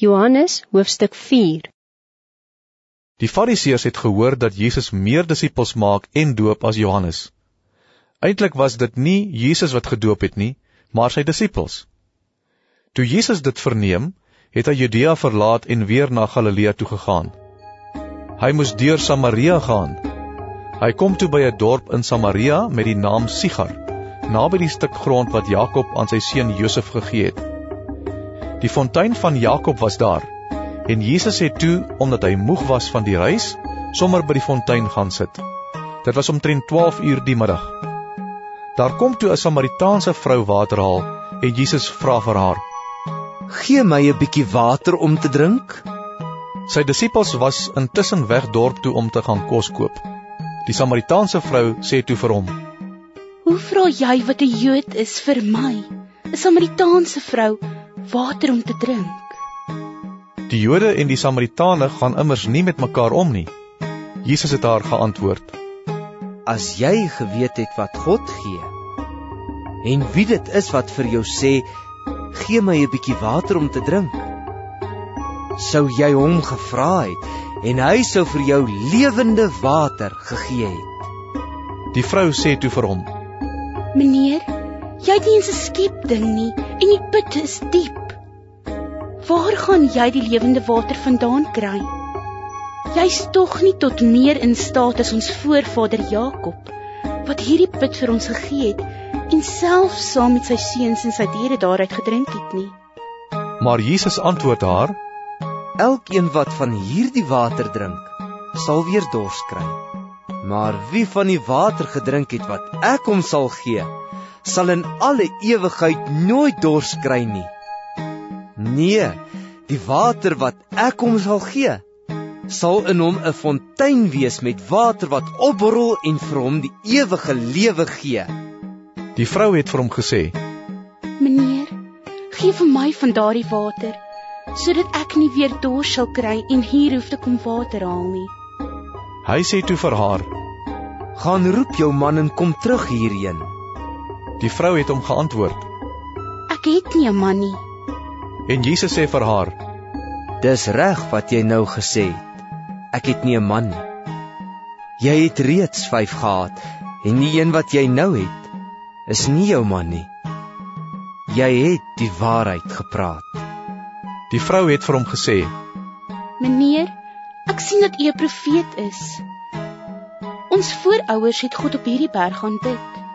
Johannes hoofstuk 4 Die Fariseërs het gehoor dat Jesus meer disippels maak en doop as Johannes. Eintlik was dit nie Jesus wat gedoop het nie, maar sy disippels. Toe Jesus dit verneem, het hy Judea verlaat en weer na Galilea toe gegaan. Hy moes deur Samaria gaan. Hy kom toe by 'n dorp in Samaria met die naam Sigar, naby die stuk grond wat Jakob aan sy seun Josef gegee het. Die fontein van Jakob was daar. En Jesus het toe, omdat hy moeg was van die reis, sommer by die fontein gaan sit. Dit was omtrent 12 uur die middag. Daar kom toe 'n Samaritaanse vrou water haal en Jesus vra vir haar: "Gee my 'n bietjie water om te drink?" Sy disippels was intussen weg dorp toe om te gaan kos koop. Die Samaritaanse vrou sê toe vir hom: "Hoe vra jy wat 'n Jood is vir my, 'n Samaritaanse vrou?" Water om te drink. Die Jode en die Samaritane gaan immers nie met mekaar om nie. Jesus het haar geantwoord: As jy geweet het wat God gee en wie dit is wat vir jou sê, gee my 'n bietjie water om te drink, sou jy hom gevra het en hy sou vir jou lewende water gegee het. Die vrou sê toe vir hom: Meneer, jy het nie eens 'n skiep ding nie en die put is diep. Waar gaan jy die lewende water vandaan kry? Jy's tog nie tot meer in staat as ons voorvader Jakob wat hierdie put vir ons gegee het en self saam met sy seuns en sy diere daaruit gedrink het nie. Maar Jesus antwoord haar: Elkeen wat van hierdie water drink, sal weer dors kry. Maar wie van die water gedrink het wat ek hom sal gee, sal in alle ewigheid nooit dors kry nie. Nee, die water wat ek hom sal gee, sal in hom 'n fontein wees met water wat opborrel en vir hom die ewige lewe gee. Die vrou het vir hom gesê: "Meneer, gee vir my van daardie water, sodat ek nie weer dors sal kry en hier hoef te kom water haal nie." Hy sê toe vir haar: "Gaan roep jou man en kom terug hierheen." Die vrou het hom geantwoord: Ek het nie 'n man nie. En Jesus sê vir haar: Dis reg wat jy nou gesê het. Ek het nie 'n man nie. Jy het reeds 5 gehad en die een wat jy nou het is nie jou man nie. Jy het die waarheid gepraat. Die vrou het vir hom gesê: Meneer, ek sien dat u 'n profeet is. Ons voorouers het God op hierdie berg aanbid.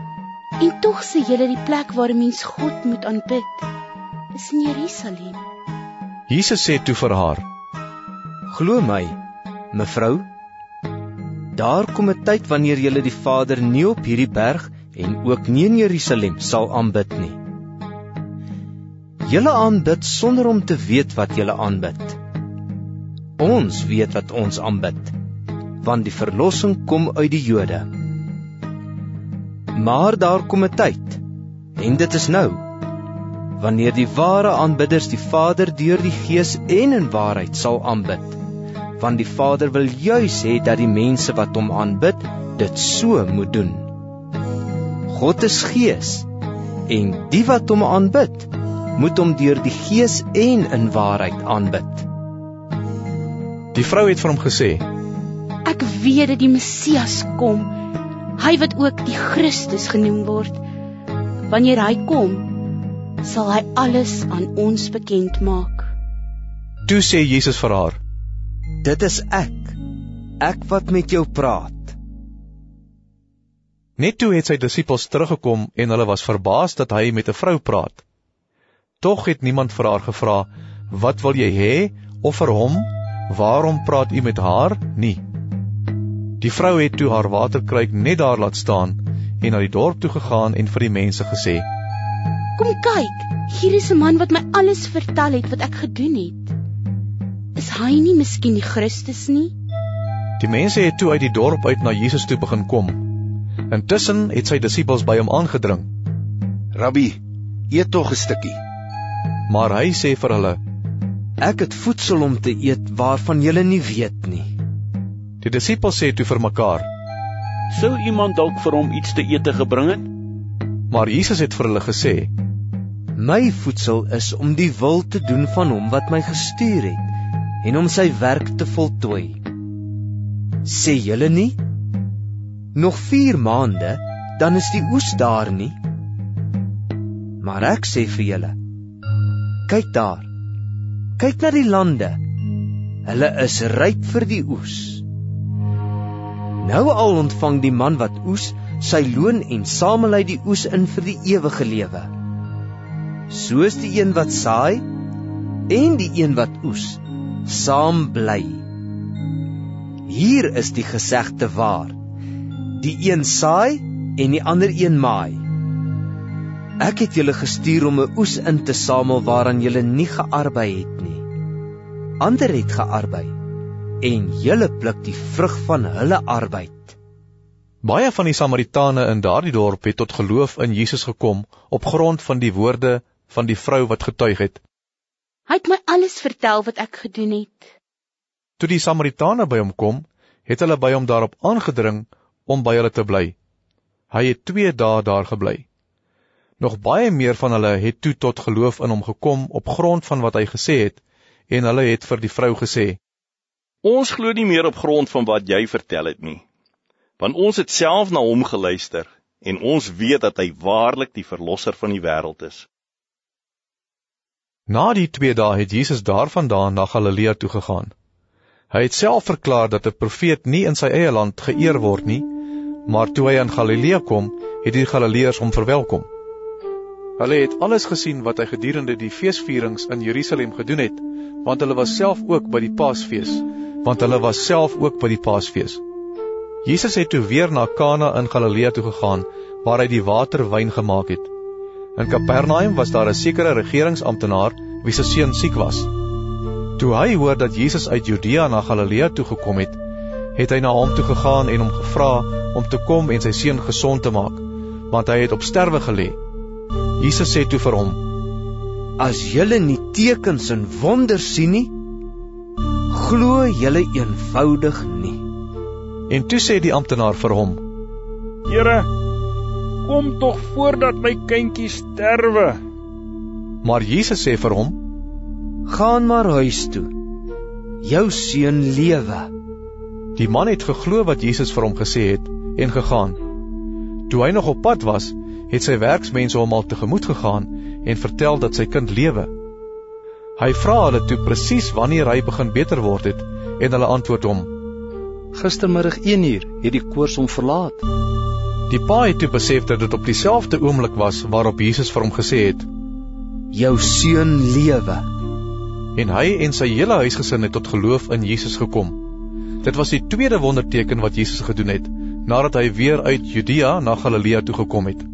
En tog sê julle die plek waar 'n mens God moet aanbid is in Jerusalem. Jesus sê toe vir haar: Glo my, mevrou, daar kom 'n tyd wanneer julle die Vader nie op hierdie berg en ook nie in Jerusalem sal aanbid nie. Julle aanbid sonder om te weet wat julle aanbid. Ons weet wat ons aanbid, want die verlossing kom uit die Jode. Maar daar kom 'n tyd en dit is nou wanneer die ware aanbidders die Vader deur die Gees en in waarheid sal aanbid. Want die Vader wil juis hê dat die mense wat hom aanbid dit so moet doen. God is Gees en die wat hom aanbid moet hom deur die Gees en in waarheid aanbid. Die vrou het vir hom gesê Ek weet dat die Messias kom hy wat ook die Christus genoem word. Wanneer hy kom, sal hy alles aan ons bekend maak. Toe sê Jesus vir haar: Dit is ek. Ek wat met jou praat. Net toe het sy disippels teruggekom en hulle was verbaas dat hy met 'n vrou praat. Tog het niemand vir haar gevra: "Wat wil jy hê?" of vir hom: "Waarom praat u met haar?" nie. Die vrou het toe haar waterkruik net daar laat staan en na die dorp toe gegaan en vir die mense gesê: "Kom kyk, hier is 'n man wat my alles vertel het wat ek gedoen het. Is hy nie miskien die Christus nie?" Die mense het toe uit die dorp uit na Jesus toe begin kom. Intussen het sy disippels by hom aangedring. "Rabbi, eet tog 'n stukkie." Maar hy sê vir hulle: "Ek het voedsel om te eet waarvan julle nie weet nie." Die disippels sê toe vir mekaar: "Sou iemand dalk vir hom iets te eet gebring het?" Maar Jesus het vir hulle gesê: My voedsel is om die wil te doen van hom wat my gestuur het en om sy werk te voltooi. Sê julle nie? Nog 4 maande, dan is die oes daar nie. Maar ek sê vir julle, kyk daar. Kyk na die lande. Hulle is ryp vir die oes. Nou al ontvang die man wat oes sy loon en samel hy die oes in vir die ewige lewe. Soos die een wat saai en die een wat oes saam bly. Hier is die gesegde waar. Die een saai en die ander een maai. Ek het julle gestuur om 'n oes in te samel waaraan julle nie gearbei het nie. Ander het gearbei en julle pluk die vrug van hulle arbeid. Baie van die Samaritane in daardie dorp het tot geloof in Jesus gekom op grond van die woorde van die vrou wat getuig het. Hy het my alles vertel wat ek gedoen het. Toe die Samaritane by hom kom, het hulle by hom daarop aangedring om by hulle te bly. Hy het 2 dae daar gebly. Nog baie meer van hulle het toe tot geloof in hom gekom op grond van wat hy gesê het en hulle het vir die vrou gesê: Ons glo nie meer op grond van wat jy vertel het nie. Want ons het self na hom geluister en ons weet dat hy waarlik die verlosser van die wêreld is. Na die 2 dae het Jesus daarvandaan na Galilea toe gegaan. Hy het self verklaar dat 'n profeet nie in sy eie land geëer word nie, maar toe hy in Galilea kom, het die Galileërs hom verwelkom. Hulle het alles gesien wat hy gedurende die feesvierings in Jerusalem gedoen het, want hulle was self ook by die Paasfees want hulle was self ook by die Paasfees. Jesus het toe weer na Kana in Galilea toe gegaan waar hy die water wyn gemaak het. In Kapernaum was daar 'n sekere regeringsamptenaar wie se seun siek was. Toe hy hoor dat Jesus uit Judea na Galilea toe gekom het, het hy na hom toe gegaan en hom gevra om te kom en sy seun gesond te maak, want hy het op sterwe gelê. Jesus sê toe vir hom: As julle nie tekens en wonders sien nie, glo julle eenvoudig nie. En toe sê die amptenaar vir hom: Here, kom tog voordat my kindjie sterwe. Maar Jesus sê vir hom: Gaan maar huis toe. Jou seun lewe. Die man het geglo wat Jesus vir hom gesê het en gegaan. Toe hy nog op pad was, het sy werksmense hom al tegemoet gegaan en vertel dat sy kind lewe. Hy vra hulle toe presies wanneer hy begin beter word het en hulle antwoord hom: Gistermiddag 1uur het die koors hom verlaat. Die pa het toe besef dat dit op dieselfde oomblik was waarop Jesus vir hom gesê het: Jou seun lewe. En hy en sy hele huisgesin het tot geloof in Jesus gekom. Dit was die tweede wonderteken wat Jesus gedoen het nadat hy weer uit Judea na Galilea toe gekom het.